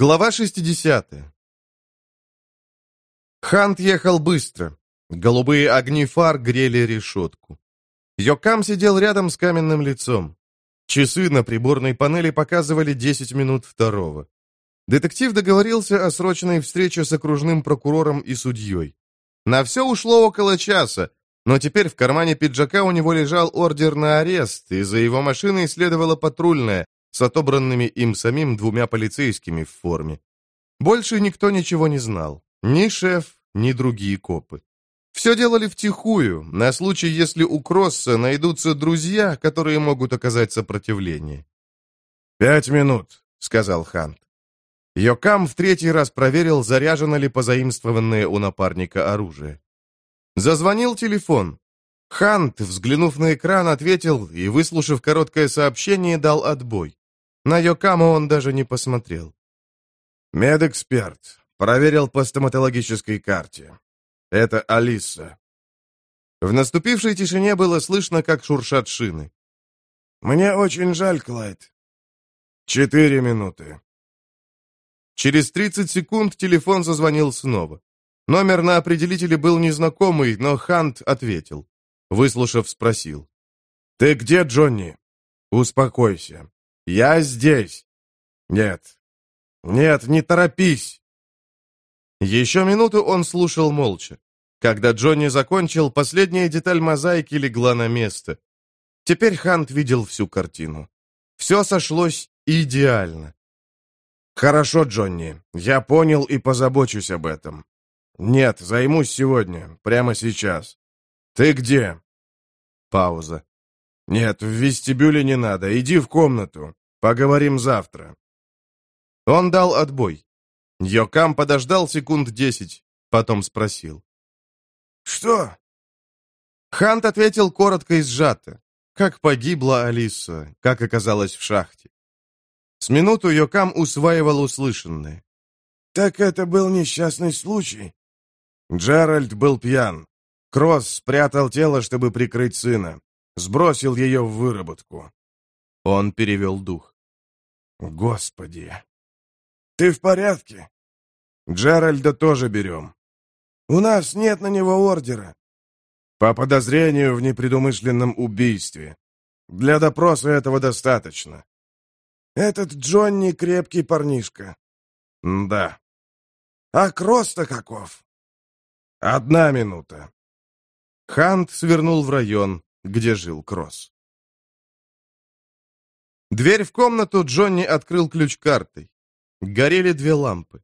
Глава 60. Хант ехал быстро. Голубые огни фар грели решетку. Йокам сидел рядом с каменным лицом. Часы на приборной панели показывали 10 минут второго. Детектив договорился о срочной встрече с окружным прокурором и судьей. На все ушло около часа, но теперь в кармане пиджака у него лежал ордер на арест, и за его машиной следовала патрульная, с отобранными им самим двумя полицейскими в форме. Больше никто ничего не знал. Ни шеф, ни другие копы. Все делали втихую, на случай, если у Кросса найдутся друзья, которые могут оказать сопротивление. «Пять минут», — сказал Хант. Йокам в третий раз проверил, заряжено ли позаимствованное у напарника оружие. Зазвонил телефон. Хант, взглянув на экран, ответил и, выслушав короткое сообщение, дал отбой. На Йокаму он даже не посмотрел. «Медэксперт. Проверил по стоматологической карте. Это Алиса». В наступившей тишине было слышно, как шуршат шины. «Мне очень жаль, Клайд». «Четыре минуты». Через 30 секунд телефон зазвонил снова. Номер на определителе был незнакомый, но Хант ответил. Выслушав, спросил. «Ты где, Джонни?» «Успокойся. Я здесь». «Нет. Нет, не торопись». Еще минуту он слушал молча. Когда Джонни закончил, последняя деталь мозаики легла на место. Теперь Хант видел всю картину. Все сошлось идеально. «Хорошо, Джонни, я понял и позабочусь об этом. Нет, займусь сегодня, прямо сейчас. Ты где?» Пауза. «Нет, в вестибюле не надо, иди в комнату. Поговорим завтра». Он дал отбой. Йокам подождал секунд десять, потом спросил. «Что?» Хант ответил коротко и сжато. Как погибла Алиса, как оказалась в шахте. С минуту Йокам усваивал услышанное. «Так это был несчастный случай?» Джеральд был пьян. Кросс спрятал тело, чтобы прикрыть сына. Сбросил ее в выработку. Он перевел дух. «Господи! Ты в порядке?» «Джеральда тоже берем. У нас нет на него ордера. По подозрению в непредумышленном убийстве. Для допроса этого достаточно. Этот Джонни крепкий парнишка. Да. А Кросс-то каков? Одна минута. Хант свернул в район, где жил Кросс. Дверь в комнату Джонни открыл ключ-картой. Горели две лампы.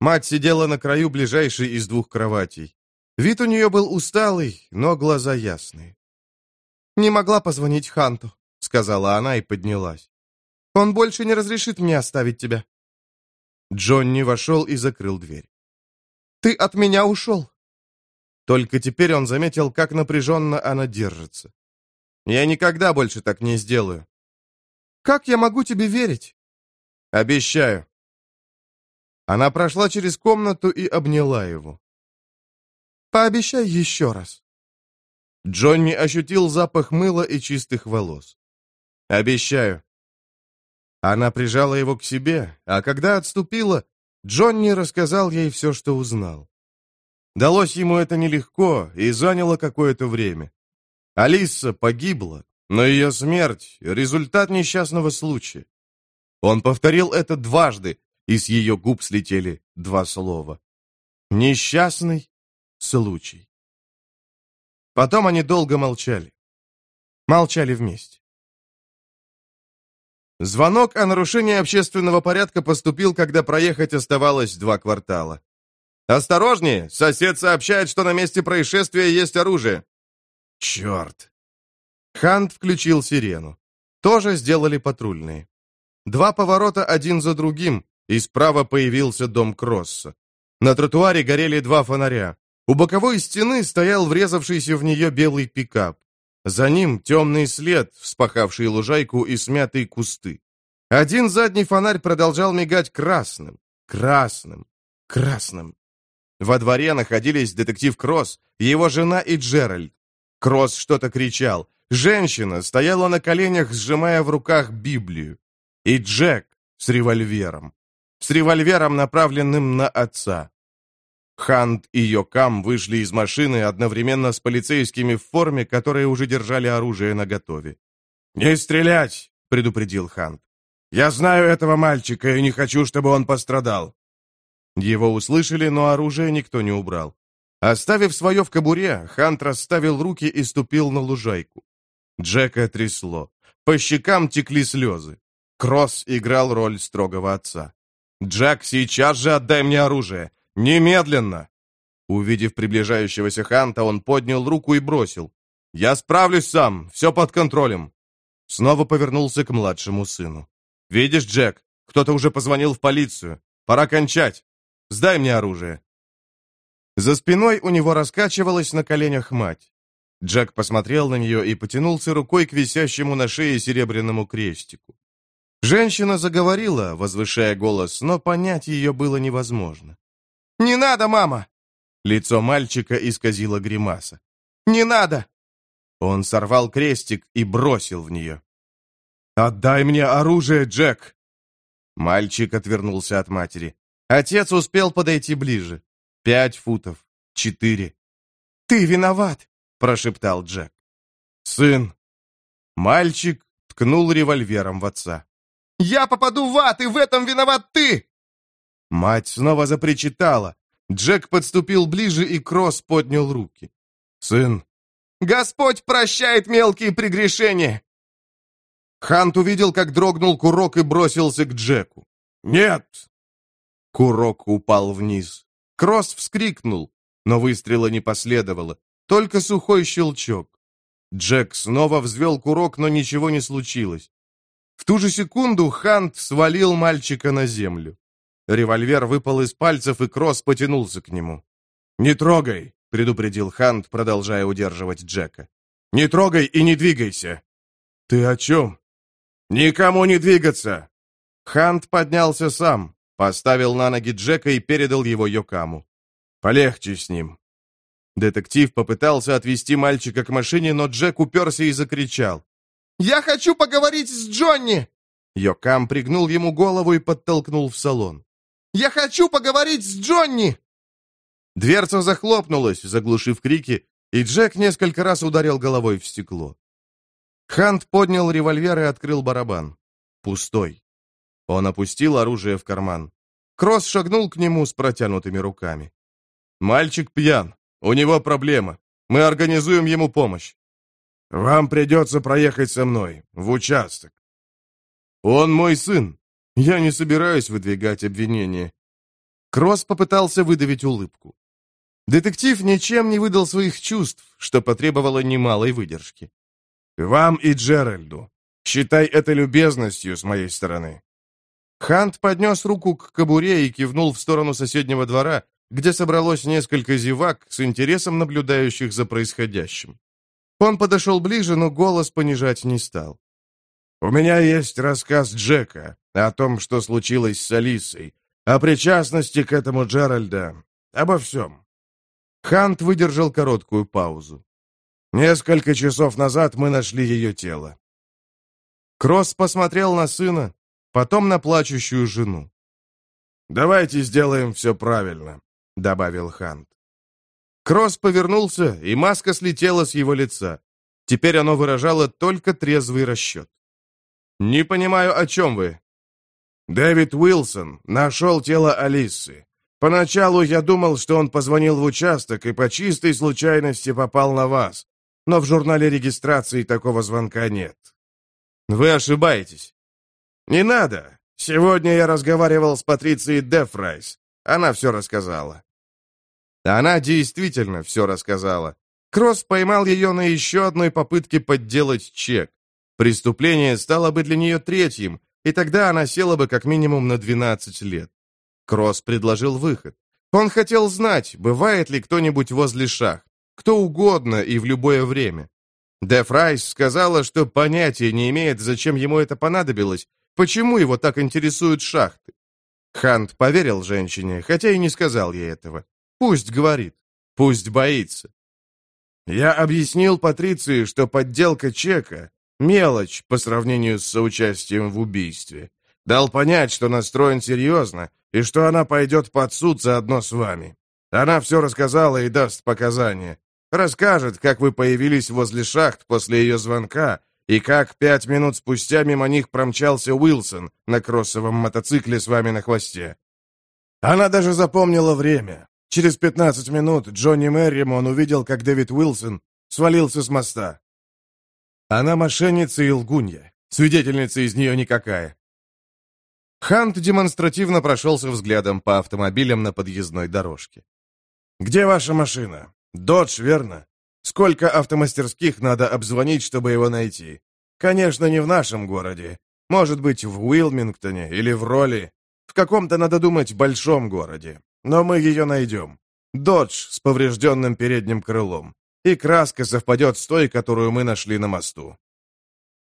Мать сидела на краю ближайшей из двух кроватей. Вид у нее был усталый, но глаза ясные. «Не могла позвонить Ханту», — сказала она и поднялась. «Он больше не разрешит мне оставить тебя». Джонни вошел и закрыл дверь. «Ты от меня ушел?» Только теперь он заметил, как напряженно она держится. «Я никогда больше так не сделаю». «Как я могу тебе верить?» «Обещаю». Она прошла через комнату и обняла его. «Пообещай еще раз». Джонни ощутил запах мыла и чистых волос. «Обещаю». Она прижала его к себе, а когда отступила, Джонни рассказал ей все, что узнал. Далось ему это нелегко и заняло какое-то время. Алиса погибла, но ее смерть — результат несчастного случая. Он повторил это дважды, и с ее губ слетели два слова. Несчастный случай. Потом они долго молчали. Молчали вместе. Звонок о нарушении общественного порядка поступил, когда проехать оставалось два квартала. «Осторожнее! Сосед сообщает, что на месте происшествия есть оружие!» «Черт!» Хант включил сирену. Тоже сделали патрульные. Два поворота один за другим, и справа появился дом Кросса. На тротуаре горели два фонаря. У боковой стены стоял врезавшийся в нее белый пикап. За ним темный след, вспахавший лужайку и смятые кусты. Один задний фонарь продолжал мигать красным, красным, красным. Во дворе находились детектив Кросс, его жена и Джеральд. Кросс что-то кричал. Женщина стояла на коленях, сжимая в руках Библию. И Джек с револьвером. с револьвером, направленным на отца. Хант и Йокам вышли из машины одновременно с полицейскими в форме, которые уже держали оружие наготове. «Не стрелять!» — предупредил Хант. «Я знаю этого мальчика и не хочу, чтобы он пострадал». Его услышали, но оружие никто не убрал. Оставив свое в кобуре, Хант расставил руки и ступил на лужайку. Джека трясло. По щекам текли слезы. Кросс играл роль строгого отца. «Джек, сейчас же отдай мне оружие! Немедленно!» Увидев приближающегося Ханта, он поднял руку и бросил. «Я справлюсь сам, все под контролем!» Снова повернулся к младшему сыну. «Видишь, Джек, кто-то уже позвонил в полицию. Пора кончать. Сдай мне оружие». За спиной у него раскачивалась на коленях мать. Джек посмотрел на нее и потянулся рукой к висящему на шее серебряному крестику. Женщина заговорила, возвышая голос, но понять ее было невозможно. «Не надо, мама!» Лицо мальчика исказило гримаса. «Не надо!» Он сорвал крестик и бросил в нее. «Отдай мне оружие, Джек!» Мальчик отвернулся от матери. Отец успел подойти ближе. Пять футов. Четыре. «Ты виноват!» — прошептал Джек. «Сын!» Мальчик ткнул револьвером в отца. «Я попаду в ад, и в этом виноват ты!» Мать снова запричитала. Джек подступил ближе, и Кросс поднял руки. «Сын!» «Господь прощает мелкие прегрешения!» Хант увидел, как дрогнул курок и бросился к Джеку. «Нет!» Курок упал вниз. Кросс вскрикнул, но выстрела не последовало. Только сухой щелчок. Джек снова взвел курок, но ничего не случилось. В ту же секунду Хант свалил мальчика на землю. Револьвер выпал из пальцев, и Кросс потянулся к нему. «Не трогай!» — предупредил Хант, продолжая удерживать Джека. «Не трогай и не двигайся!» «Ты о чем?» «Никому не двигаться!» Хант поднялся сам, поставил на ноги Джека и передал его Йокаму. «Полегче с ним. Детектив попытался отвести мальчика к машине, но Джек уперся и закричал. «Я хочу поговорить с Джонни!» Йокам пригнул ему голову и подтолкнул в салон. «Я хочу поговорить с Джонни!» Дверца захлопнулась, заглушив крики, и Джек несколько раз ударил головой в стекло. Хант поднял револьвер и открыл барабан. Пустой. Он опустил оружие в карман. Кросс шагнул к нему с протянутыми руками. «Мальчик пьян. У него проблема. Мы организуем ему помощь. Вам придется проехать со мной, в участок. Он мой сын. Я не собираюсь выдвигать обвинения. Кросс попытался выдавить улыбку. Детектив ничем не выдал своих чувств, что потребовало немалой выдержки. «Вам и Джеральду. Считай это любезностью с моей стороны». Хант поднес руку к кобуре и кивнул в сторону соседнего двора, где собралось несколько зевак с интересом наблюдающих за происходящим. Он подошел ближе, но голос понижать не стал. «У меня есть рассказ Джека о том, что случилось с Алисой, о причастности к этому Джеральда, обо всем». Хант выдержал короткую паузу. Несколько часов назад мы нашли ее тело. Кросс посмотрел на сына, потом на плачущую жену. «Давайте сделаем все правильно добавил Хант. Кросс повернулся, и маска слетела с его лица. Теперь оно выражало только трезвый расчет. «Не понимаю, о чем вы?» «Дэвид Уилсон нашел тело Алисы. Поначалу я думал, что он позвонил в участок и по чистой случайности попал на вас, но в журнале регистрации такого звонка нет». «Вы ошибаетесь». «Не надо. Сегодня я разговаривал с Патрицией Дефрайс. Она все рассказала». Она действительно все рассказала. Кросс поймал ее на еще одной попытке подделать чек. Преступление стало бы для нее третьим, и тогда она села бы как минимум на 12 лет. Кросс предложил выход. Он хотел знать, бывает ли кто-нибудь возле шахт, кто угодно и в любое время. Деф Райс сказала, что понятия не имеет, зачем ему это понадобилось, почему его так интересуют шахты. Хант поверил женщине, хотя и не сказал ей этого. Пусть говорит, пусть боится. Я объяснил Патриции, что подделка чека — мелочь по сравнению с соучастием в убийстве. Дал понять, что настроен серьезно, и что она пойдет под суд заодно с вами. Она все рассказала и даст показания. Расскажет, как вы появились возле шахт после ее звонка, и как пять минут спустя мимо них промчался Уилсон на кроссовом мотоцикле с вами на хвосте. Она даже запомнила время. Через пятнадцать минут Джонни Мерримон увидел, как Дэвид Уилсон свалился с моста. Она мошенница и лгунья. Свидетельница из нее никакая. Хант демонстративно прошелся взглядом по автомобилям на подъездной дорожке. «Где ваша машина? Додж, верно? Сколько автомастерских надо обзвонить, чтобы его найти? Конечно, не в нашем городе. Может быть, в Уилмингтоне или в Роли. В каком-то, надо думать, большом городе. Но мы ее найдем. Додж с поврежденным передним крылом. И краска совпадет с той, которую мы нашли на мосту.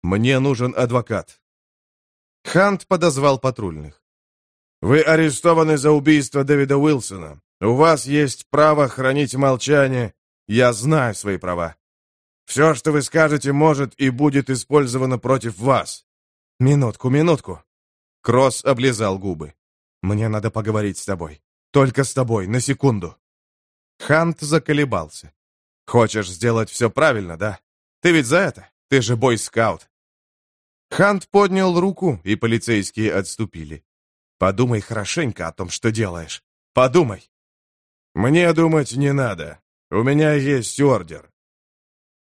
Мне нужен адвокат. Хант подозвал патрульных. «Вы арестованы за убийство Дэвида Уилсона. У вас есть право хранить молчание. Я знаю свои права. Все, что вы скажете, может и будет использовано против вас». «Минутку, минутку». Кросс облизал губы. «Мне надо поговорить с тобой. Только с тобой, на секунду». Хант заколебался. «Хочешь сделать все правильно, да? Ты ведь за это? Ты же бойскаут. Хант поднял руку, и полицейские отступили. «Подумай хорошенько о том, что делаешь. Подумай!» «Мне думать не надо. У меня есть ордер».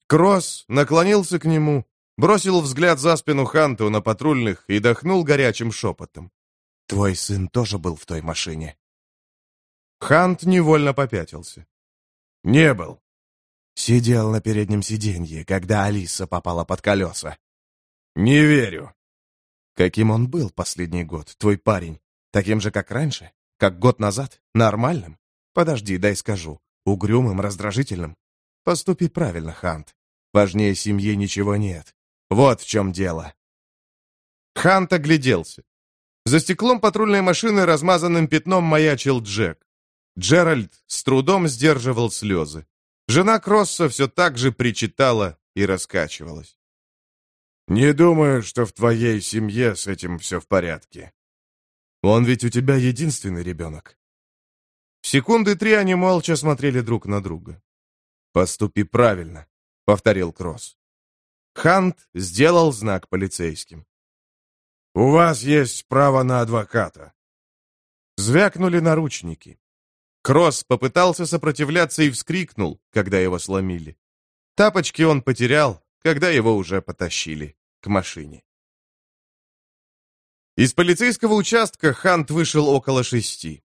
Кросс наклонился к нему, бросил взгляд за спину Ханту на патрульных и дохнул горячим шепотом. «Твой сын тоже был в той машине?» Хант невольно попятился. «Не был». Сидел на переднем сиденье, когда Алиса попала под колеса. «Не верю». «Каким он был последний год, твой парень? Таким же, как раньше? Как год назад? Нормальным? Подожди, дай скажу. Угрюмым, раздражительным? Поступи правильно, Хант. Важнее семьи ничего нет. Вот в чем дело». Хант огляделся. За стеклом патрульной машины размазанным пятном маячил Джек. Джеральд с трудом сдерживал слезы. Жена Кросса все так же причитала и раскачивалась. «Не думаю, что в твоей семье с этим все в порядке. Он ведь у тебя единственный ребенок». Секунды три они молча смотрели друг на друга. «Поступи правильно», — повторил Кросс. Хант сделал знак полицейским. «У вас есть право на адвоката». Звякнули наручники. Кросс попытался сопротивляться и вскрикнул, когда его сломили. Тапочки он потерял, когда его уже потащили к машине. Из полицейского участка Хант вышел около шести.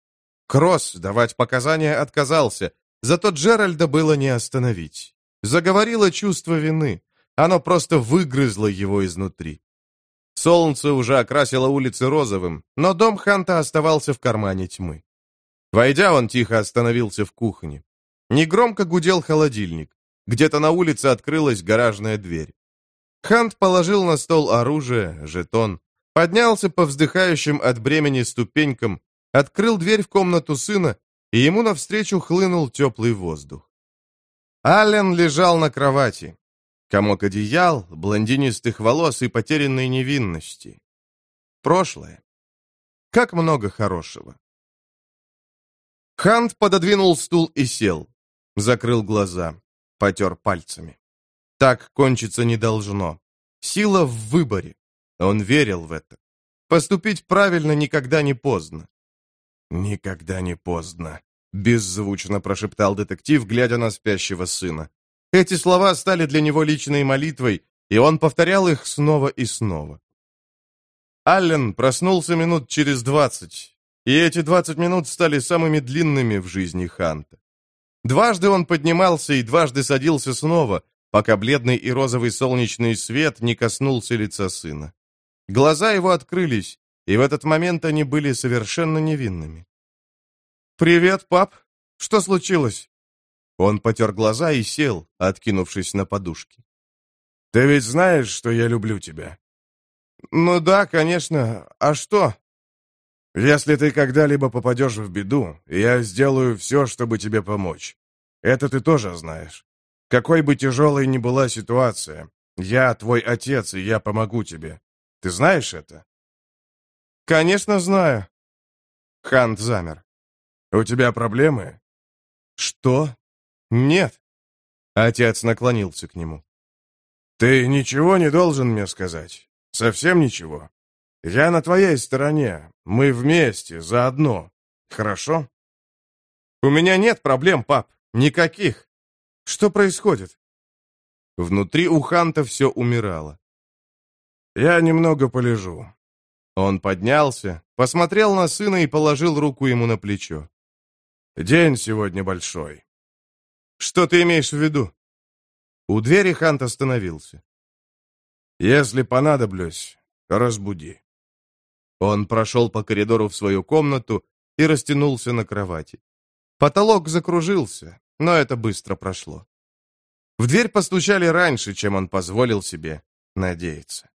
Кросс давать показания отказался, зато Джеральда было не остановить. Заговорило чувство вины. Оно просто выгрызло его изнутри. Солнце уже окрасило улицы розовым, но дом Ханта оставался в кармане тьмы. Войдя, он тихо остановился в кухне. Негромко гудел холодильник. Где-то на улице открылась гаражная дверь. Хант положил на стол оружие, жетон, поднялся по вздыхающим от бремени ступенькам, открыл дверь в комнату сына, и ему навстречу хлынул теплый воздух. Аллен лежал на кровати. Комок одеял, блондинистых волос и потерянной невинности. Прошлое. Как много хорошего. Хант пододвинул стул и сел. Закрыл глаза потер пальцами. Так кончиться не должно. Сила в выборе. Он верил в это. Поступить правильно никогда не поздно. «Никогда не поздно», — беззвучно прошептал детектив, глядя на спящего сына. Эти слова стали для него личной молитвой, и он повторял их снова и снова. Аллен проснулся минут через двадцать, и эти двадцать минут стали самыми длинными в жизни Ханта. Дважды он поднимался и дважды садился снова, пока бледный и розовый солнечный свет не коснулся лица сына. Глаза его открылись, и в этот момент они были совершенно невинными. «Привет, пап! Что случилось?» Он потер глаза и сел, откинувшись на подушки. «Ты ведь знаешь, что я люблю тебя?» «Ну да, конечно. А что?» Если ты когда-либо попадешь в беду, я сделаю все, чтобы тебе помочь. Это ты тоже знаешь. Какой бы тяжелой ни была ситуация, я твой отец, и я помогу тебе. Ты знаешь это?» «Конечно, знаю». Хант замер. «У тебя проблемы?» «Что?» «Нет». Отец наклонился к нему. «Ты ничего не должен мне сказать? Совсем ничего? Я на твоей стороне. Мы вместе, заодно. Хорошо?» «У меня нет проблем, пап. Никаких. Что происходит?» Внутри у Ханта все умирало. «Я немного полежу». Он поднялся, посмотрел на сына и положил руку ему на плечо. «День сегодня большой». «Что ты имеешь в виду?» У двери Хант остановился. «Если понадоблюсь, разбуди». Он прошел по коридору в свою комнату и растянулся на кровати. Потолок закружился, но это быстро прошло. В дверь постучали раньше, чем он позволил себе надеяться.